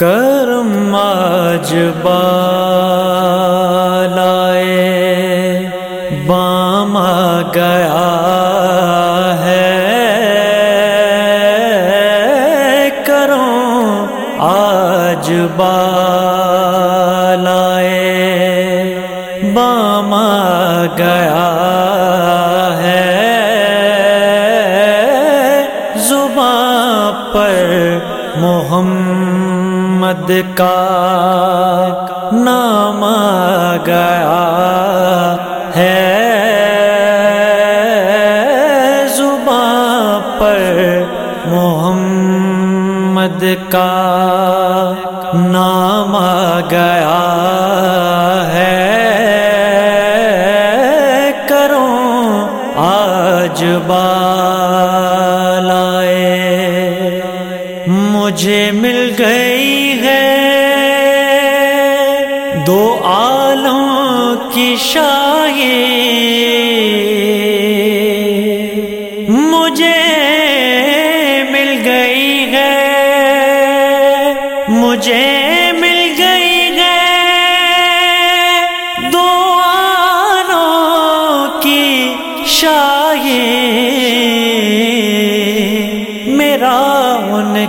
کرم آج بالائے بام گیا ہے۔ کروں آج بالائے بام گیا ہے۔ زباں پر محمد محمد کا نام گیا ہے۔ زباں پر محمد کا نام گیا ہے۔ کرو آج بالائے مجھے مل گئی ہے۔ دو عالم کی شاہی۔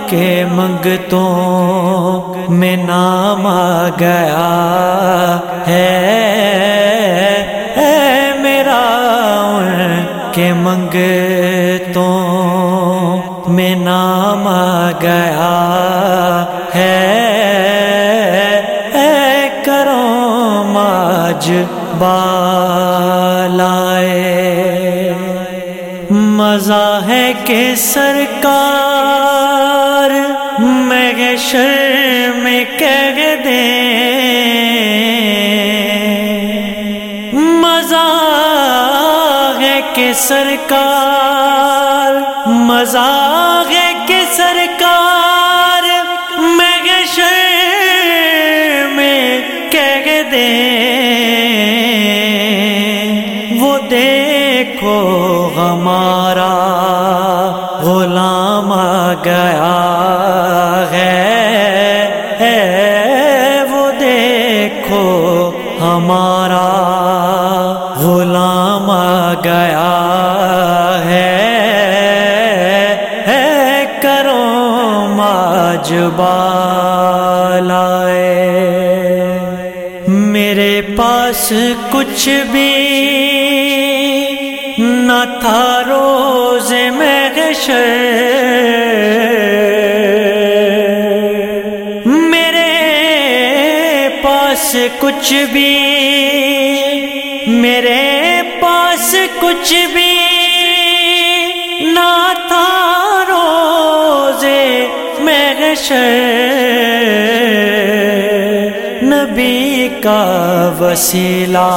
کے منگتوں میں نام آ گیا ہے۔ میرا کے منگ تو میں نام آ گیا ہے۔ کرو ماج بالائے۔ مزہ ہے کہ سرکار میں شر میں کہہ دے۔ مزہ ہے کہ سرکار، مزہ ہے کہ سرکار میں میں کہہ دے۔ وہ دیکھو ہمارا ہمارا غلام آ گیا ہے کرو ماج میرے پاس کچھ بھی نہ تھا روز میں میرے پاس کچھ بھی، میرے پاس کچھ بھی نہ تھا روز میں نبی کا وسیلہ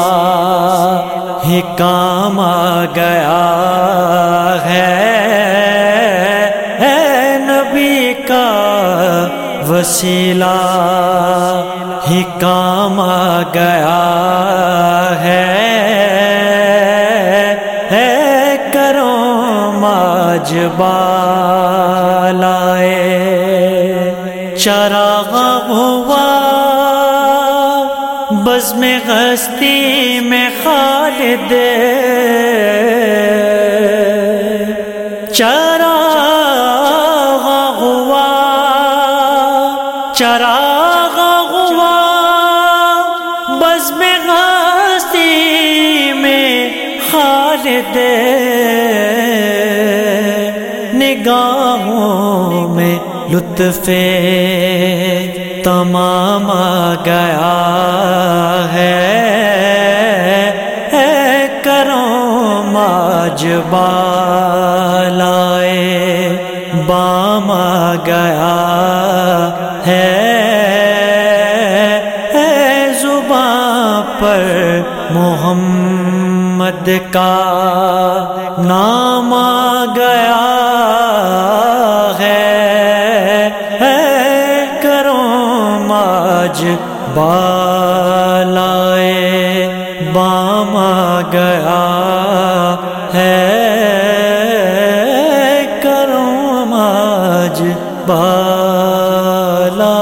ہی کام آ گیا ہے۔ نبی کا وسیلہ ہی کام آ گیا ہے کرو ماج بالائے چراغ ہوا بز میں ہستی میں خالد۔ چرا خالد نگاہوں میں لطف تمام آ گیا ہے۔ کرو ماج بالائے بام آ گیا ہے۔ زباں پر محمد محمد کا نام آ گیا ہے۔ کرو ماج بالائے بام آ گیا ہے۔ کرو ماج بالا